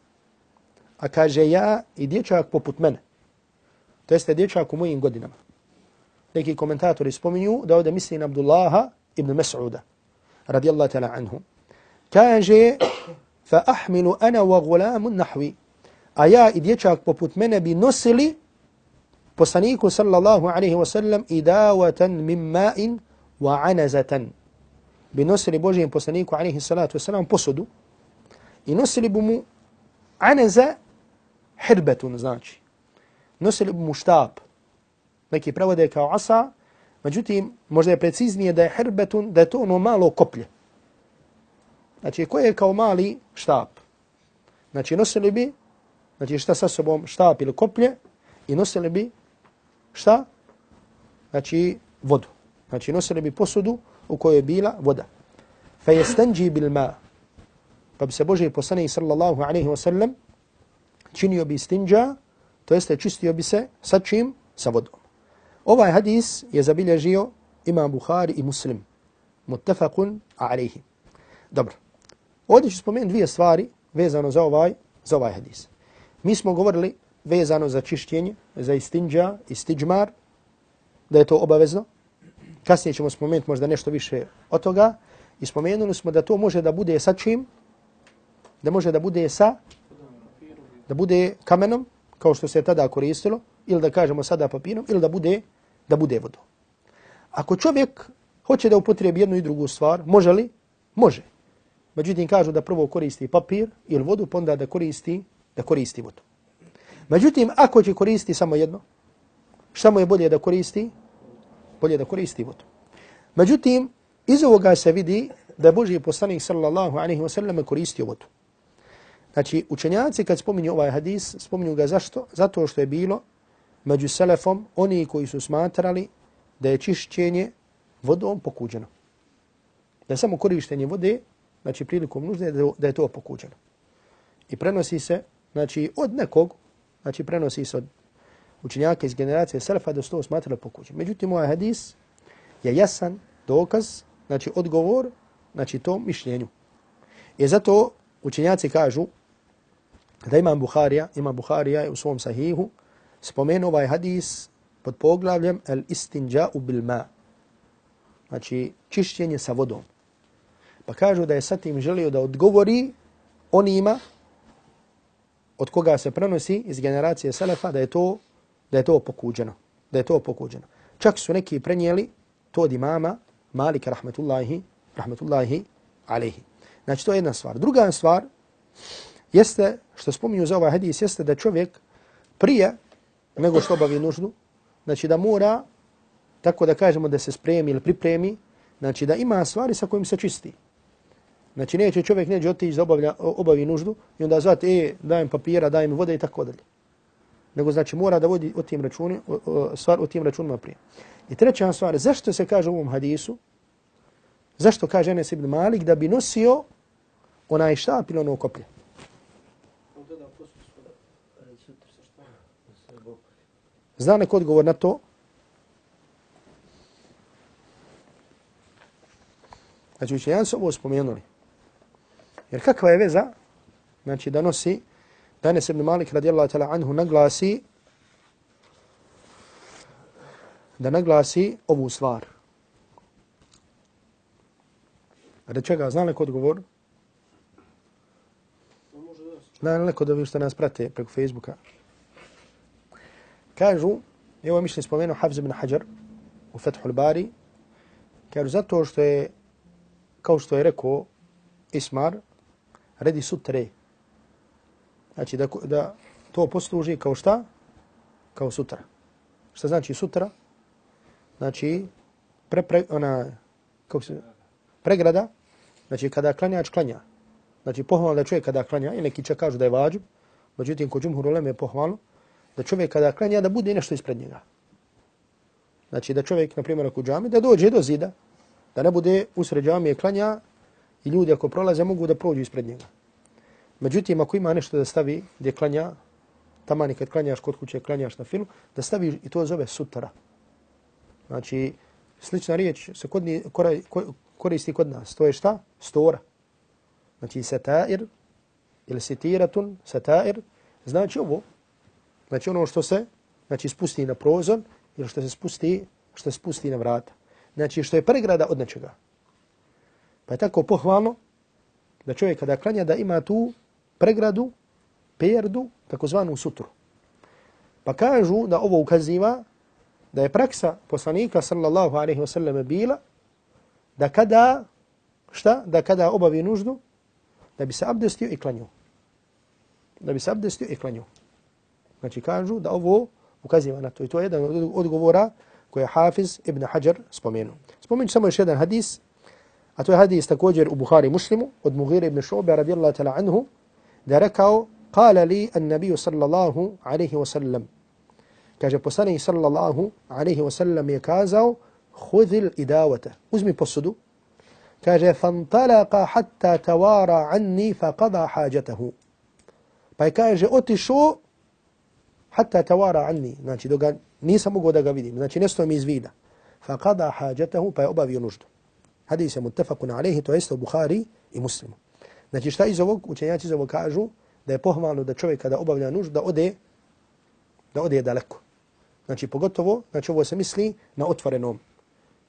Speaker 2: A kaže, ja i dječak poput mene. To jeste dječak u mojim godinama. Neki komentatori spominju da ovdje misli na Abdullaha ibn Mas'uda radijallahu ta'ala anhu. Kaže, fa ahmilu ana wa gulamun nahwi. A ja i dječak poput mene bi nosili poslaniku sallallahu alaihi wa sallam idawatan min ma'in wa anazatan. Bi nosili Božijem poslaniku alaihi salatu wa sallam posudu i nosili bi mu anaza hirbetun, znači. Nosili bi mu štab. Neki prevode kao asa, Međutim, možda je preciznije da je hirbetun, da je to ono malo koplje. Znači, koje je kao mali štab. Znači, nosili bi, znači šta sa sobom, štap ili koplje, i nosili bi šta? Znači, vodu. Znači, nosili bi posudu u kojoj je bila voda. Fa jestanđi bil ma. Pa bi se Boži poslani sallallahu alaihi wasallam činio bi stinđa, to jeste čistio bi se sa čim? Sa vodom. Ovaj hadis je zabilježio Imam Bukhari i Muslim. Muttafaqun alaihi. Dobro. Ovdje ću spomenuti dvije stvari vezano za ovaj, za ovaj hadis. Mi smo govorili vezano za čišćenje, za istinđa, istiđmar. da je to obavezno. Kasnije ćemo spomenuti možda nešto više od toga. I spomenuli smo da to može da bude sa čim? Da može da bude sa? Da bude kamenom, kao što se tada koristilo, ili da kažemo sada papirom, ili da bude, da bude vodom. Ako čovjek hoće da upotrebi jednu i drugu stvar, može li? Može. Međutim, kažu da prvo koristi papir ili vodu, pa onda da koristi, da koristi vodu. Međutim, ako će koristi samo jedno, šta mu je bolje da koristi? Bolje da koristi vodu. Međutim, iz ovoga se vidi da je Boži poslanik sallallahu alaihi wa sallam koristio vodu. Znači, učenjaci kad spominju ovaj hadis, spominju ga zašto? Zato što je bilo među selefom oni koji su smatrali da je čišćenje vodom pokuđeno. Da je samo korištenje vode, znači prilikom nužde, da je to pokuđeno. I prenosi se, znači od nekog, znači prenosi se od učenjaka iz generacije Selefa da su to smatrali pokuđeno. Međutim, ovaj hadis je jasan dokaz, znači odgovor, znači to mišljenju. I zato učenjaci kažu da imam Buharija, ima Buharija u svom sahihu, spomenu ovaj hadis pod poglavljem el istinja'u bil ma. Znači, čišćenje sa vodom. Pa kažu da je sa tim želio da odgovori onima od koga se prenosi iz generacije Selefa da je to da je to pokuđeno. Da je to pokuđeno. Čak su neki prenijeli to od imama Malika rahmetullahi, rahmetullahi alaihi. Znači, to je jedna stvar. Druga stvar jeste, što spominju za ovaj hadis, jeste da čovjek prije nego što obavi nuždu, znači da mora, tako da kažemo da se spremi ili pripremi, znači da ima stvari sa kojim se čisti. Znači neće čovjek neđe otići da obavlja, obavi nuždu i onda zvati, e, dajem papira, dajem vode i tako dalje. Nego znači mora da vodi o tim, računi, o, o, stvar, o tim računima prije. I treća stvar, zašto se kaže u ovom hadisu, zašto kaže Enes ibn Malik da bi nosio onaj štap ili ono koplje? Zna neko odgovor na to? Znači, učenjanci ovo spomenuli. Jer kakva je veza? Znači, da nosi, da danes ibn Malik radijallahu ta'la anhu naglasi, da naglasi ovu stvar. Radi čega? Zna neko odgovor? Zna neko da vi što nas prate preko Facebooka? Kažu, i ovo mišljenje spomenuo Hafz ibn Hajar u Fethul Bari, kažu zato što je, kao što je rekao Ismar, redi sutre. Znači da, da to posluži kao šta? Kao sutra. Šta znači sutra? Znači, pre, pre, ona, kako se, pregrada, znači kada klanjač klanja. Znači pohvalno da čovjek kada klanja, i neki će kažu da je vađu, međutim ko džumhur uleme je pohvalno, da čovjek kada klanja da bude nešto ispred njega. Znači da čovjek, na primjer, ako džami, da dođe do zida, da ne bude usred džamije klanja i ljudi ako prolaze mogu da prođu ispred njega. Međutim, ako ima nešto da stavi gdje klanja, tamani kad klanjaš kod kuće, klanjaš na filu, da stavi i to zove sutra. Znači, slična riječ se kod, koristi kod nas. To je šta? Stora. Znači, setair ili sitiratun, setair, znači ovo, Znači ono što se znači spusti na prozor ili što se spusti, što se spusti na vrata. Znači što je pregrada od nečega. Pa je tako pohvalno da čovjek kada klanja da ima tu pregradu, perdu, takozvanu sutru. Pa kažu da ovo ukaziva da je praksa poslanika sallallahu alaihi wasallam bila da kada, šta? Da kada obavi nuždu, da bi se abdestio i klanio. Da bi se abdestio i klanio. Znači kažu da ovo ukaziva na to. I to je jedan od odgovora koje je Hafiz ibn Hajar spomenuo. Spomenut samo još jedan hadis, a to je hadis također u Buhari muslimu od Mughira ibn Šu'ba radijallahu ta'la anhu, da je rekao, kala li an nabiju sallallahu alaihi wa sallam. Kaže, poslanih sallallahu alaihi wa sallam je kazao, hudil idavata. Uzmi posudu. Kaže, fantalaka hatta tawara anni fa qada hađatahu. Pa je kaže, otišao hatta tawara anni, znači dok nisam mogao da ga vidim, znači nesto mi iz vida. Fa qada hajatahu, pa je obavio nuždu. Hadis je muttafaqun alayhi, to jeste u Bukhari i Muslimu. Znači šta iz ovog, učenjaci iz ovog kažu, da je pohvalno da čovjek kada obavlja nuždu, da ode, da ode daleko. Znači, pogotovo, znači ovo se misli na otvorenom.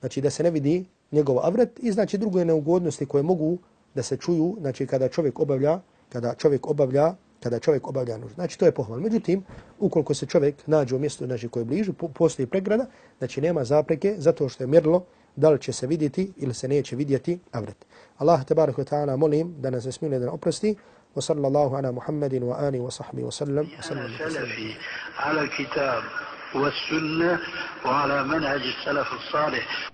Speaker 2: Znači, da se ne vidi njegov avret i znači druge neugodnosti koje mogu da se čuju, znači kada čovjek obavlja, kada čovjek obavlja, kada čovjek obavlja nuždu. Znači, to je pohvalno. Međutim, ukoliko se čovjek nađe u mjestu znači, koje je bližu, postoji pregrada, znači nema zapreke zato što je mjerilo da li će se vidjeti ili se neće vidjeti avret. Allah te barak ta'ala molim da nas smiluje da oprosti. وصلى الله على محمد وآله وصحبه وسلم وسلم
Speaker 3: سلفي على الكتاب والسنة وعلى منهج السلف الصالح